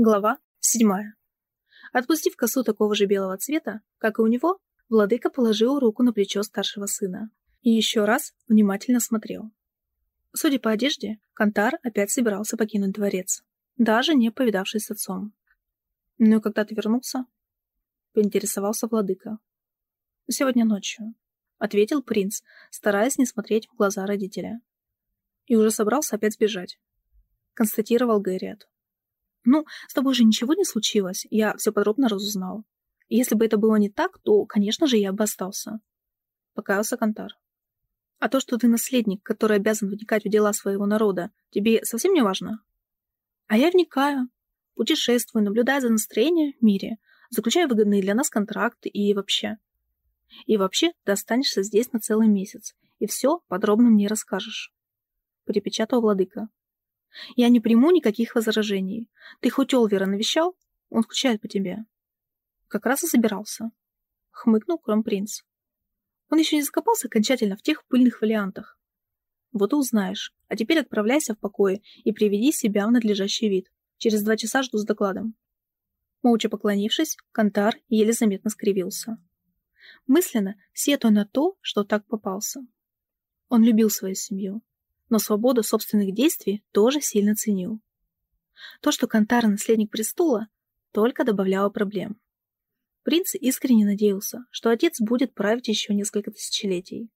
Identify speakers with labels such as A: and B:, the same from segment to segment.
A: Глава седьмая. Отпустив косу такого же белого цвета, как и у него, владыка положил руку на плечо старшего сына и еще раз внимательно смотрел. Судя по одежде, Кантар опять собирался покинуть дворец, даже не повидавшись с отцом. «Ну и когда ты вернулся?» — поинтересовался владыка. «Сегодня ночью», — ответил принц, стараясь не смотреть в глаза родителя. «И уже собрался опять сбежать», — констатировал Гэриат. Ну, с тобой же ничего не случилось, я все подробно разузнал. Если бы это было не так, то, конечно же, я бы остался. Покаялся Кантар. А то, что ты наследник, который обязан вникать в дела своего народа, тебе совсем не важно? А я вникаю. Путешествую, наблюдая за настроением в мире, заключаю выгодные для нас контракты и вообще. И вообще ты останешься здесь на целый месяц, и все подробно мне расскажешь. Припечатал владыка. Я не приму никаких возражений. Ты хоть Олвера навещал? Он скучает по тебе. Как раз и собирался. Хмыкнул кронпринц. Он еще не закопался окончательно в тех пыльных вариантах. Вот и узнаешь. А теперь отправляйся в покое и приведи себя в надлежащий вид. Через два часа жду с докладом. Молча поклонившись, Кантар еле заметно скривился. Мысленно сетуя на то, что так попался. Он любил свою семью, но свободу собственных действий тоже сильно ценил. То, что Кантар – наследник престола, только добавляло проблем. Принц искренне надеялся, что отец будет править еще несколько тысячелетий,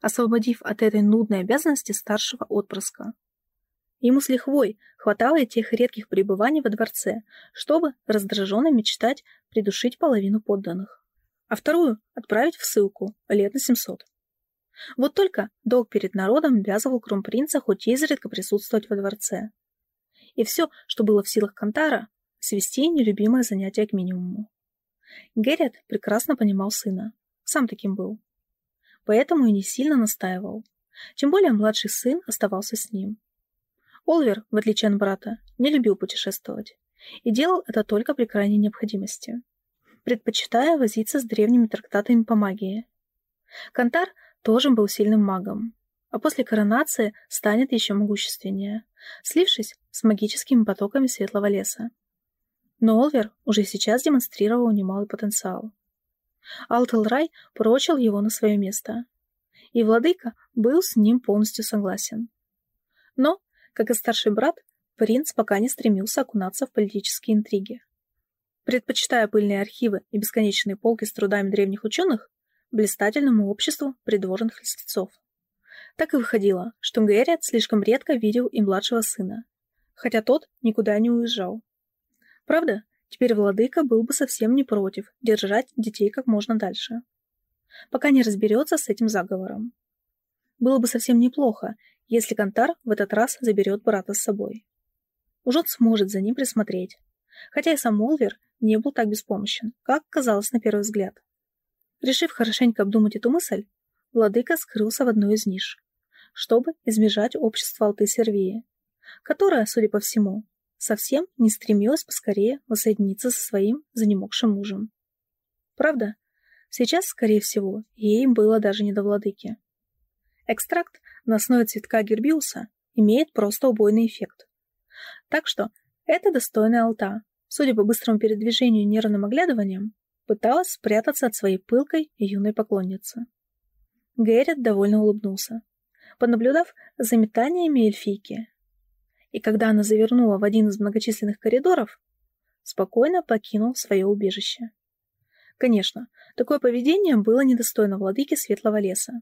A: освободив от этой нудной обязанности старшего отпрыска. Ему с лихвой хватало и тех редких пребываний во дворце, чтобы раздраженно мечтать придушить половину подданных, а вторую отправить в ссылку лет на 700. Вот только долг перед народом обязывал кронпринца хоть изредка присутствовать во дворце. И все, что было в силах Кантара, свести нелюбимое занятие к минимуму. Геррит прекрасно понимал сына. Сам таким был. Поэтому и не сильно настаивал. Тем более младший сын оставался с ним. Олвер, в отличие от брата, не любил путешествовать. И делал это только при крайней необходимости. Предпочитая возиться с древними трактатами по магии. Кантар тоже был сильным магом, а после коронации станет еще могущественнее, слившись с магическими потоками светлого леса. Но Олвер уже сейчас демонстрировал немалый потенциал. Алтелрай прочил его на свое место, и владыка был с ним полностью согласен. Но, как и старший брат, принц пока не стремился окунаться в политические интриги. Предпочитая пыльные архивы и бесконечные полки с трудами древних ученых, блистательному обществу придворных льстецов. Так и выходило, что Гэрриет слишком редко видел и младшего сына, хотя тот никуда не уезжал. Правда, теперь владыка был бы совсем не против держать детей как можно дальше, пока не разберется с этим заговором. Было бы совсем неплохо, если Кантар в этот раз заберет брата с собой. Уж он сможет за ним присмотреть, хотя и сам Молвер не был так беспомощен, как казалось на первый взгляд. Решив хорошенько обдумать эту мысль, владыка скрылся в одной из ниш, чтобы избежать общества Алты Сервии, которая, судя по всему, совсем не стремилась поскорее воссоединиться со своим занемогшим мужем. Правда, сейчас, скорее всего, ей было даже не до владыки. Экстракт на основе цветка гербиуса имеет просто убойный эффект. Так что это достойная алта, судя по быстрому передвижению и нервным оглядываниям, пыталась спрятаться от своей пылкой юной поклонницы. Гэррит довольно улыбнулся, понаблюдав за метаниями эльфийки. И когда она завернула в один из многочисленных коридоров, спокойно покинул свое убежище. Конечно, такое поведение было недостойно владыки Светлого леса.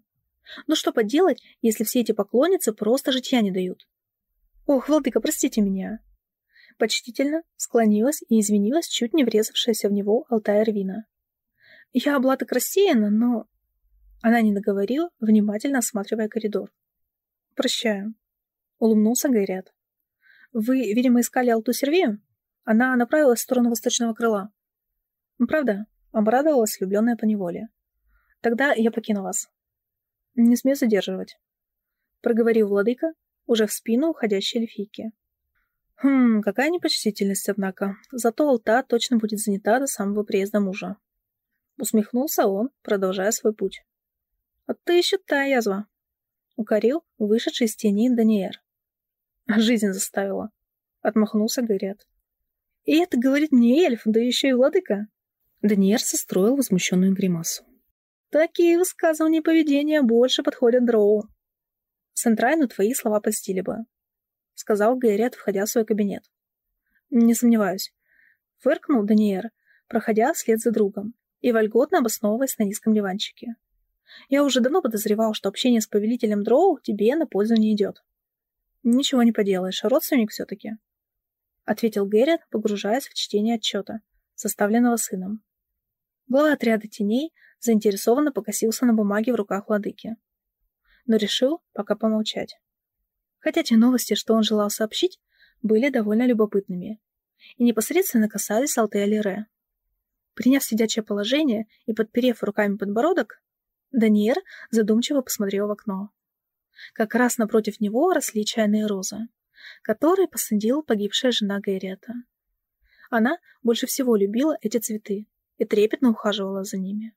A: Но что поделать, если все эти поклонницы просто житья не дают? Ох, владыка, простите меня почтительно склонилась и извинилась чуть не врезавшаяся в него Алтая Рвина. «Я была так рассеяна, но...» Она не договорила, внимательно осматривая коридор. «Прощаю», — улыбнулся Гайрят. «Вы, видимо, искали Алту Сервею?» Она направилась в сторону восточного крыла. «Правда?» — обрадовалась влюбленная поневоле. «Тогда я покину вас». «Не смею задерживать», — проговорил владыка, уже в спину уходящей эльфийки. Хм, какая непочтительность, однако. Зато Алта точно будет занята до самого приезда мужа. Усмехнулся он, продолжая свой путь. «А ты еще та язва!» Укорил вышедший из тени Даниэр. «Жизнь заставила!» Отмахнулся Горят. И это говорит мне эльф, да еще и владыка. Даниэр состроил возмущенную гримасу. Такие высказывания поведения больше подходят дроу. Сентрайну твои слова постили бы, сказал Гэрриот, входя в свой кабинет. Не сомневаюсь. Фыркнул Даниэр, проходя вслед за другом и вольготно обосновываясь на низком диванчике. Я уже давно подозревал, что общение с повелителем Дроу тебе на пользу не идет. Ничего не поделаешь, родственник все-таки. Ответил Гэррит, погружаясь в чтение отчета, составленного сыном. Глава отряда теней заинтересованно покосился на бумаге в руках владыки. Но решил пока помолчать. Хотя те новости, что он желал сообщить, были довольно любопытными и непосредственно касались Алтея Лире. Приняв сидячее положение и подперев руками подбородок, Даниэр задумчиво посмотрел в окно. Как раз напротив него росли чайные розы, которые посадила погибшая жена Гайрета. Она больше всего любила эти цветы и трепетно ухаживала за ними.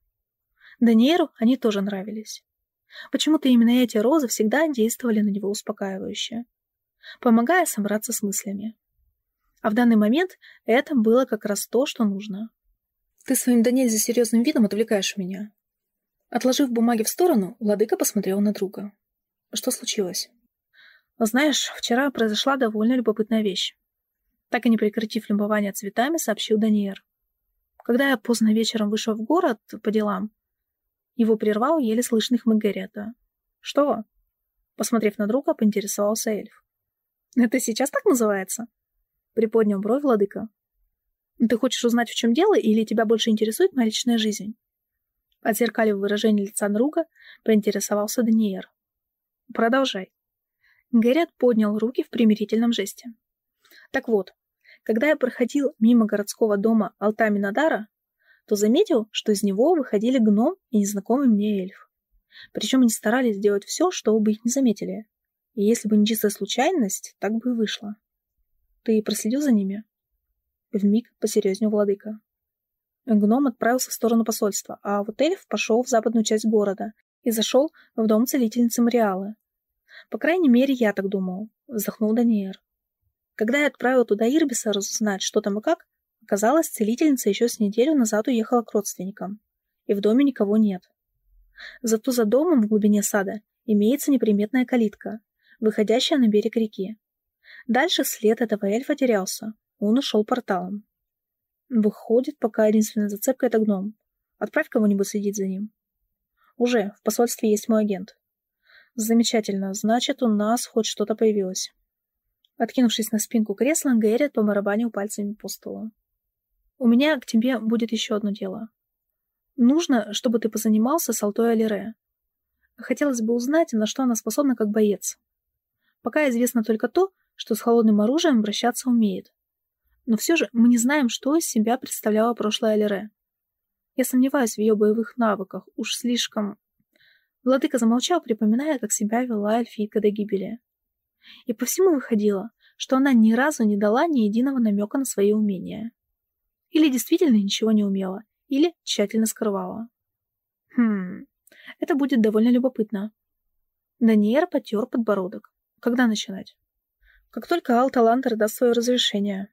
A: Даниэру они тоже нравились. Почему-то именно эти розы всегда действовали на него успокаивающе, помогая собраться с мыслями. А в данный момент это было как раз то, что нужно. «Ты своим да нельзя серьезным видом отвлекаешь меня». Отложив бумаги в сторону, владыка посмотрел на друга. Что случилось? Знаешь, вчера произошла довольно любопытная вещь. Так и не прекратив любование цветами, сообщил Даниэр. Когда я поздно вечером вышел в город по делам, его прервал еле слышный хмык Гарета. «Что?» Посмотрев на друга, поинтересовался эльф. «Это сейчас так называется?» Приподнял бровь владыка. «Ты хочешь узнать, в чем дело, или тебя больше интересует моя личная жизнь?» Отзеркалив выражение лица друга, поинтересовался Даниэр. Продолжай. Гэрриот поднял руки в примирительном жесте. Так вот, когда я проходил мимо городского дома Алтами Надара, то заметил, что из него выходили гном и незнакомый мне эльф. Причем они старались сделать все, чтобы их не заметили. И если бы не чистая случайность, так бы и вышло. Ты проследил за ними? Вмиг посерьезнее владыка. Гном отправился в сторону посольства, а вот эльф пошел в западную часть города и зашел в дом целительницы Мариалы. По крайней мере, я так думал, вздохнул Даниэр. Когда я отправил туда Ирбиса разузнать, что там и как, оказалось, целительница еще с неделю назад уехала к родственникам, и в доме никого нет. Зато за домом в глубине сада имеется неприметная калитка, выходящая на берег реки. Дальше след этого эльфа терялся, он ушел порталом. Выходит, пока единственная зацепка — это гном. Отправь кого-нибудь следить за ним. Уже, в посольстве есть мой агент. Замечательно, значит, у нас хоть что-то появилось. Откинувшись на спинку кресла, Гэрриет помарабанил пальцами по столу. У меня к тебе будет еще одно дело. Нужно, чтобы ты позанимался с Алтой Алире. Хотелось бы узнать, на что она способна как боец. Пока известно только то, что с холодным оружием обращаться умеет. Но все же мы не знаем, что из себя представляла прошлая Алире. Я сомневаюсь в ее боевых навыках, уж слишком... Владыка замолчал, припоминая, как себя вела эльфийка до гибели. И по всему выходило, что она ни разу не дала ни единого намека на свои умения. Или действительно ничего не умела, или тщательно скрывала. Хм, это будет довольно любопытно. Даниэр потер подбородок. Когда начинать? Как только Алта Лантер даст свое разрешение.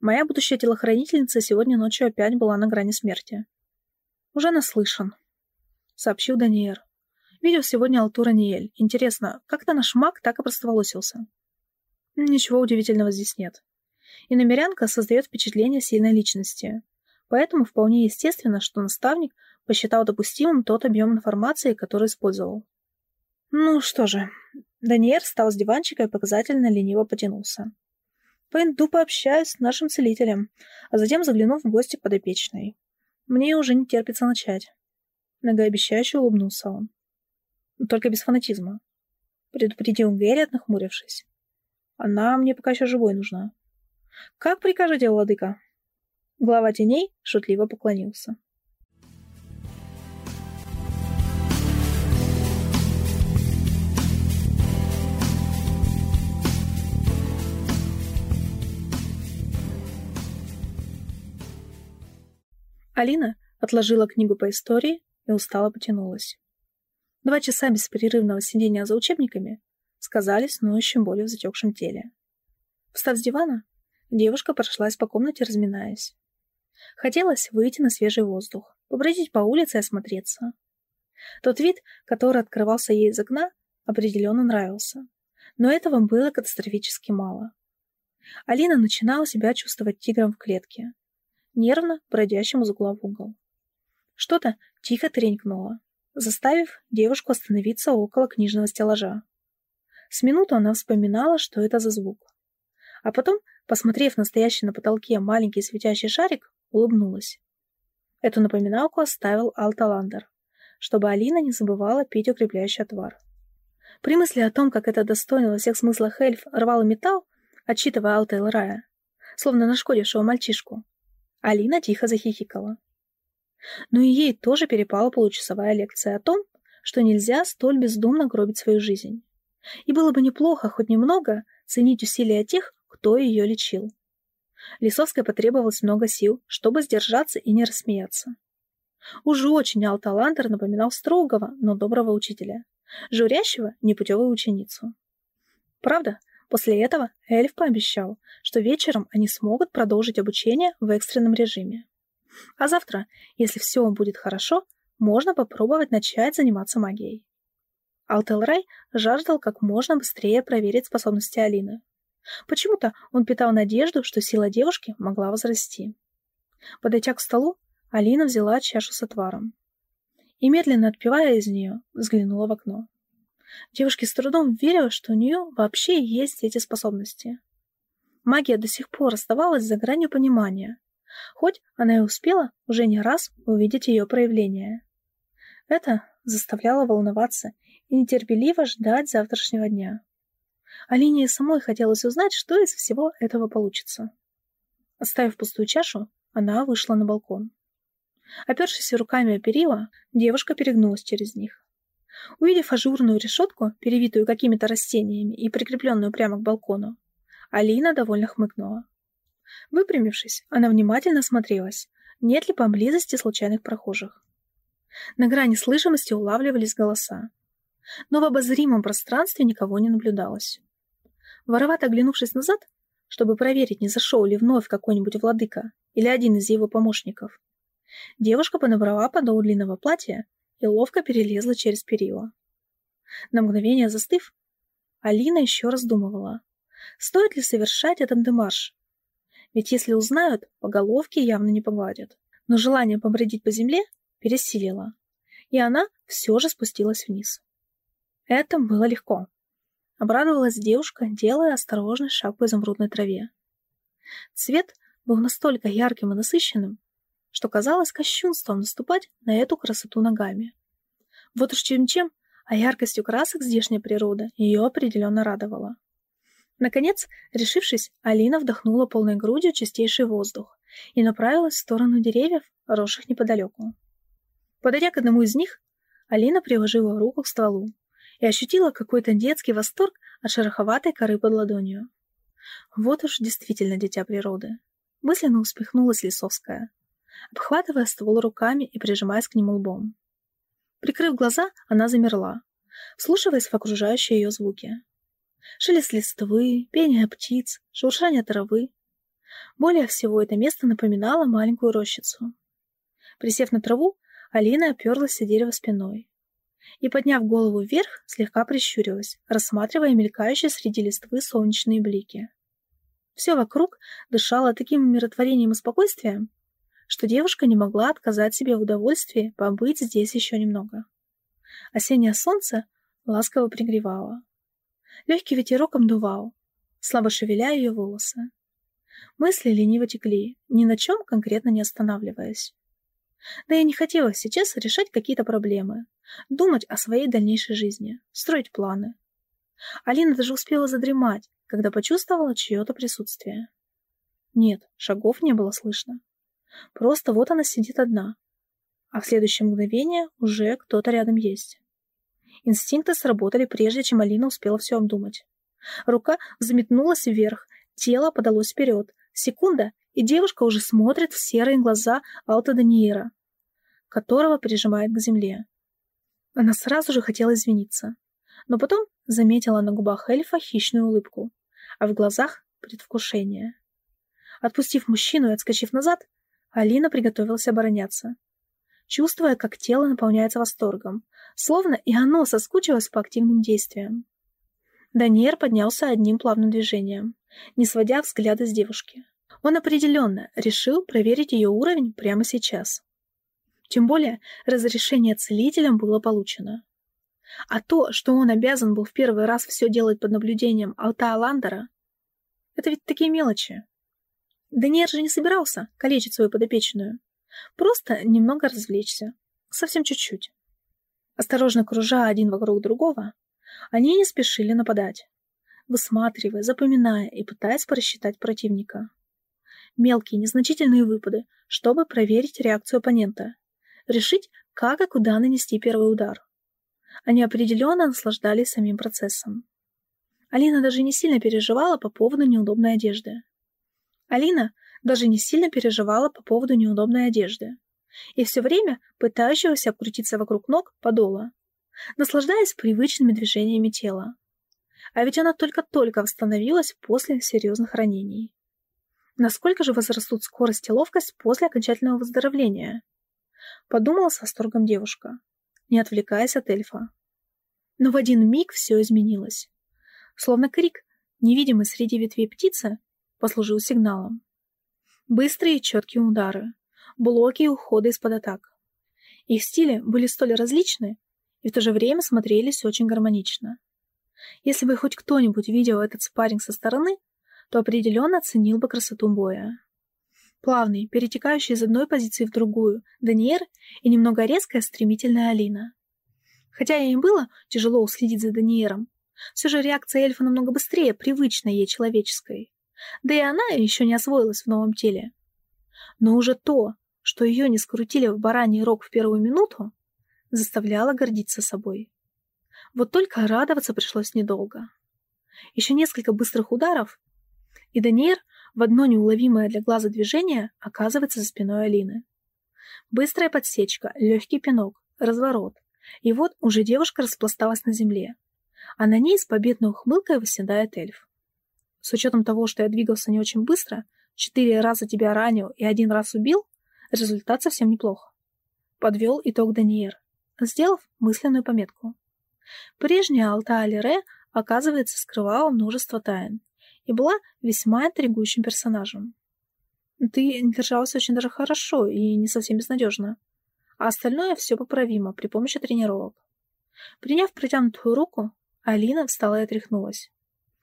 A: Моя будущая телохранительница сегодня ночью опять была на грани смерти. «Уже наслышан», — сообщил Даниэр. «Видел сегодня Алтура Ниэль. Интересно, как-то наш маг так и простоволосился?» «Ничего удивительного здесь нет. И намерянка создает впечатление сильной личности. Поэтому вполне естественно, что наставник посчитал допустимым тот объем информации, который использовал. Ну что же, Даниэр встал с диванчика и показательно лениво потянулся. Пойду пообщаюсь с нашим целителем, а затем загляну в гости подопечной. Мне уже не терпится начать. Многообещающе улыбнулся он. Только без фанатизма. Предупредил Гэри, нахмурившись. Она мне пока еще живой нужна. Как прикажете, владыка? Глава теней шутливо поклонился. Алина отложила книгу по истории и устало потянулась. Два часа беспрерывного сидения за учебниками сказались ноющим болью в затекшем теле. Встав с дивана, девушка прошлась по комнате, разминаясь. Хотелось выйти на свежий воздух, побродить по улице и осмотреться. Тот вид, который открывался ей из окна, определенно нравился. Но этого было катастрофически мало. Алина начинала себя чувствовать тигром в клетке, нервно бродящим из угла в угол. Что-то тихо тренькнуло, заставив девушку остановиться около книжного стеллажа. С минуту она вспоминала, что это за звук. А потом, посмотрев на на потолке маленький светящий шарик, улыбнулась. Эту напоминалку оставил Алталандер, чтобы Алина не забывала пить укрепляющий отвар. При мысли о том, как это достойно во всех смыслах эльф рвал металл, отчитывая Алтейл Рая, словно нашкодившего мальчишку, Алина тихо захихикала. Но и ей тоже перепала получасовая лекция о том, что нельзя столь бездумно гробить свою жизнь. И было бы неплохо хоть немного ценить усилия тех, кто ее лечил. Лисовской потребовалось много сил, чтобы сдержаться и не рассмеяться. Уже очень Алталандер напоминал строгого, но доброго учителя, журящего непутевую ученицу. Правда, после этого эльф пообещал, что вечером они смогут продолжить обучение в экстренном режиме. А завтра, если все будет хорошо, можно попробовать начать заниматься магией. Алтелрай жаждал как можно быстрее проверить способности Алины. Почему-то он питал надежду, что сила девушки могла возрасти. Подойдя к столу, Алина взяла чашу с отваром и, медленно отпивая из нее, взглянула в окно. Девушке с трудом верила, что у нее вообще есть эти способности. Магия до сих пор оставалась за гранью понимания, хоть она и успела уже не раз увидеть ее проявление. Это заставляло волноваться и нетерпеливо ждать завтрашнего дня. Алине самой хотелось узнать, что из всего этого получится. Оставив пустую чашу, она вышла на балкон. Опершись руками о перила, девушка перегнулась через них. Увидев ажурную решетку, перевитую какими-то растениями и прикрепленную прямо к балкону, Алина довольно хмыкнула. Выпрямившись, она внимательно смотрелась, нет ли поблизости случайных прохожих. На грани слышимости улавливались голоса, но в обозримом пространстве никого не наблюдалось. Воровато оглянувшись назад, чтобы проверить, не зашел ли вновь какой-нибудь владыка или один из его помощников, девушка подобрала подол длинного платья и ловко перелезла через перила. На мгновение застыв, Алина еще раздумывала, стоит ли совершать этот демарш. Ведь если узнают, по головке явно не погладят. Но желание побродить по земле пересилило, и она все же спустилась вниз. Это было легко. Обрадовалась девушка, делая осторожный шаг по изумрудной траве. Цвет был настолько ярким и насыщенным, что казалось кощунством наступать на эту красоту ногами. Вот уж чем-чем, а яркостью красок здешняя природа ее определенно радовала. Наконец, решившись, Алина вдохнула полной грудью чистейший воздух и направилась в сторону деревьев, росших неподалеку. Подойдя к одному из них, Алина приложила руку к стволу и ощутила какой-то детский восторг от шероховатой коры под ладонью. Вот уж действительно дитя природы. Мысленно успехнулась Лисовская, обхватывая ствол руками и прижимаясь к нему лбом. Прикрыв глаза, она замерла, вслушиваясь в окружающие ее звуки. Шелест листвы, пение птиц, шуршание травы. Более всего это место напоминало маленькую рощицу. Присев на траву, Алина оперлась о дерево спиной и, подняв голову вверх, слегка прищурилась, рассматривая мелькающие среди листвы солнечные блики. Все вокруг дышало таким умиротворением и спокойствием, что девушка не могла отказать себе в удовольствии побыть здесь еще немного. Осеннее солнце ласково пригревало. Легкий ветерок обдувал, слабо шевеля ее волосы. Мысли лениво текли, ни на чем конкретно не останавливаясь. Да и не хотелось сейчас решать какие-то проблемы, думать о своей дальнейшей жизни, строить планы. Алина даже успела задремать, когда почувствовала чье-то присутствие. Нет, шагов не было слышно. Просто вот она сидит одна, а в следующее мгновение уже кто-то рядом есть. Инстинкты сработали, прежде чем Алина успела все обдумать. Рука взметнулась вверх, тело подалось вперед. Секунда, и девушка уже смотрит в серые глаза Алта Даниера, которого прижимает к земле. Она сразу же хотела извиниться, но потом заметила на губах эльфа хищную улыбку, а в глазах — предвкушение. Отпустив мужчину и отскочив назад, Алина приготовилась обороняться. Чувствуя, как тело наполняется восторгом, словно и оно соскучилось по активным действиям. Даниэр поднялся одним плавным движением, не сводя взгляда с девушки. Он определенно решил проверить ее уровень прямо сейчас. Тем более, разрешение целителям было получено. А то, что он обязан был в первый раз все делать под наблюдением Алта Аландера, это ведь такие мелочи. Даниэр же не собирался калечить свою подопечную. Просто немного развлечься. Совсем чуть-чуть. Осторожно кружа один вокруг другого, они не спешили нападать, высматривая, запоминая и пытаясь просчитать противника. Мелкие, незначительные выпады, чтобы проверить реакцию оппонента, решить, как и куда нанести первый удар. Они определенно наслаждались самим процессом. Алина даже не сильно переживала по поводу неудобной одежды. Алина даже не сильно переживала по поводу неудобной одежды и все время пытающегося обкрутиться вокруг ног подола, наслаждаясь привычными движениями тела. А ведь она только-только восстановилась после серьезных ранений. Насколько же возрастут скорость и ловкость после окончательного выздоровления? Подумала с восторгом девушка, не отвлекаясь от эльфа. Но в один миг все изменилось. Словно крик, невидимый среди ветвей птицы, послужил сигналом. Быстрые и четкие удары, блоки и уходы из-под атак. Их стили были столь различны и в то же время смотрелись очень гармонично. Если бы хоть кто-нибудь видел этот спарринг со стороны, то определенно оценил бы красоту боя. Плавный, перетекающий из одной позиции в другую, Даниэр и немного резкая, стремительная Алина. Хотя ей было тяжело уследить за Даниэром, все же реакция эльфа намного быстрее, привычной ей человеческой. Да и она еще не освоилась в новом теле. Но уже то, что ее не скрутили в бараний рог в первую минуту, заставляло гордиться собой. Вот только радоваться пришлось недолго. Еще несколько быстрых ударов, и Даниэр в одно неуловимое для глаза движение оказывается за спиной Алины. Быстрая подсечка, легкий пинок, разворот. И вот уже девушка распласталась на земле. А на ней с победной ухмылкой восседает эльф. С учетом того, что я двигался не очень быстро, четыре раза тебя ранил и один раз убил, результат совсем неплох. Подвел итог Даниэр, сделав мысленную пометку. Прежняя Алта Алире, оказывается, скрывала множество тайн, и была весьма интригующим персонажем. Ты держался очень даже хорошо и не совсем безнадежно. А остальное все поправимо при помощи тренировок. Приняв протянутую руку, Алина встала и отряхнулась,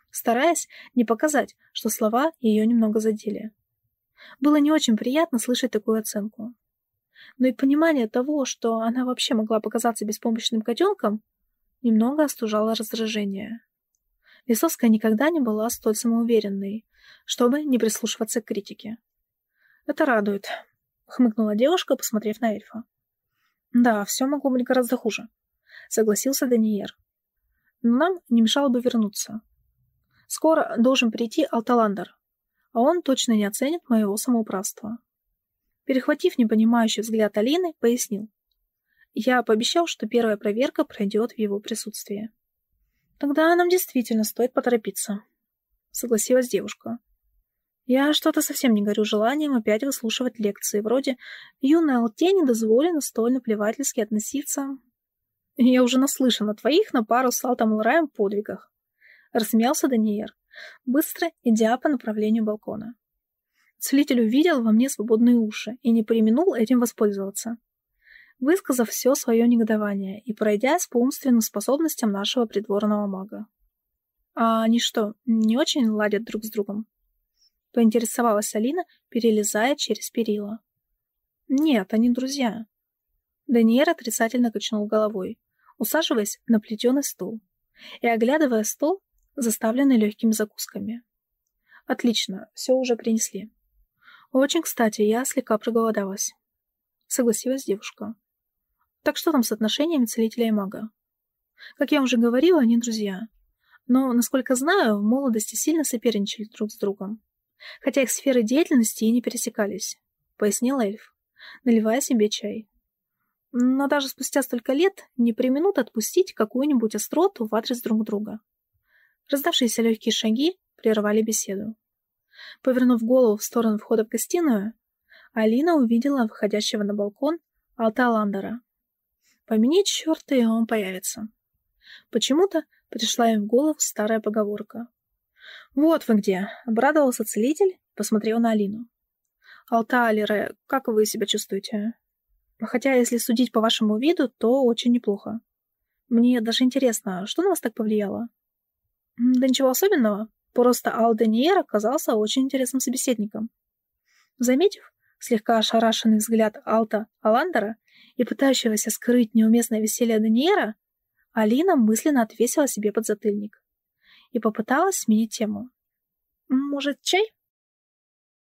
A: стараясь не показать, что слова ее немного задели. Было не очень приятно слышать такую оценку. Но и понимание того, что она вообще могла показаться беспомощным котенком, немного остужало раздражение. Лисовская никогда не была столь самоуверенной, чтобы не прислушиваться к критике. «Это радует», — хмыкнула девушка, посмотрев на эльфа. «Да, все могло быть гораздо хуже», — согласился Даниер. «Но нам не мешало бы вернуться. Скоро должен прийти Алталандер, а он точно не оценит моего самоуправства». Перехватив непонимающий взгляд Алины, пояснил. «Я пообещал, что первая проверка пройдет в его присутствии». Тогда нам действительно стоит поторопиться, согласилась девушка. Я что-то совсем не горю желанием опять выслушивать лекции, вроде «Юная Алте не столь наплевательски относиться». Я уже наслышан о твоих на пару с Алтом Лраем подвигах. Рассмеялся Даниэр, быстро идя по направлению балкона. Целитель увидел во мне свободные уши и не применул этим воспользоваться высказав все свое негодование и пройдясь по умственным способностям нашего придворного мага. «А они что, не очень ладят друг с другом?» — поинтересовалась Алина, перелезая через перила. «Нет, они друзья». Даниэр отрицательно качнул головой, усаживаясь на плетеный стул и оглядывая стол, заставленный легкими закусками. «Отлично, все уже принесли. Очень кстати, я слегка проголодалась», — согласилась девушка. Так что там с отношениями целителя и мага? Как я уже говорила, они друзья. Но, насколько знаю, в молодости сильно соперничали друг с другом. Хотя их сферы деятельности и не пересекались, пояснил эльф, наливая себе чай. Но даже спустя столько лет не применут отпустить какую-нибудь остроту в адрес друг друга. Раздавшиеся легкие шаги прервали беседу. Повернув голову в сторону входа в гостиную, Алина увидела выходящего на балкон Алта Ландера. Помяни черта, и он появится. Почему-то пришла им в голову старая поговорка. «Вот вы где!» — обрадовался целитель, посмотрел на Алину. «Алта, Алире, как вы себя чувствуете?» «Хотя, если судить по вашему виду, то очень неплохо. Мне даже интересно, что на вас так повлияло?» «Да ничего особенного. Просто Алдениер оказался очень интересным собеседником». Заметив слегка ошарашенный взгляд Алта Аландера и пытающегося скрыть неуместное веселье Даниера, Алина мысленно отвесила себе подзатыльник и попыталась сменить тему. «Может, чай?»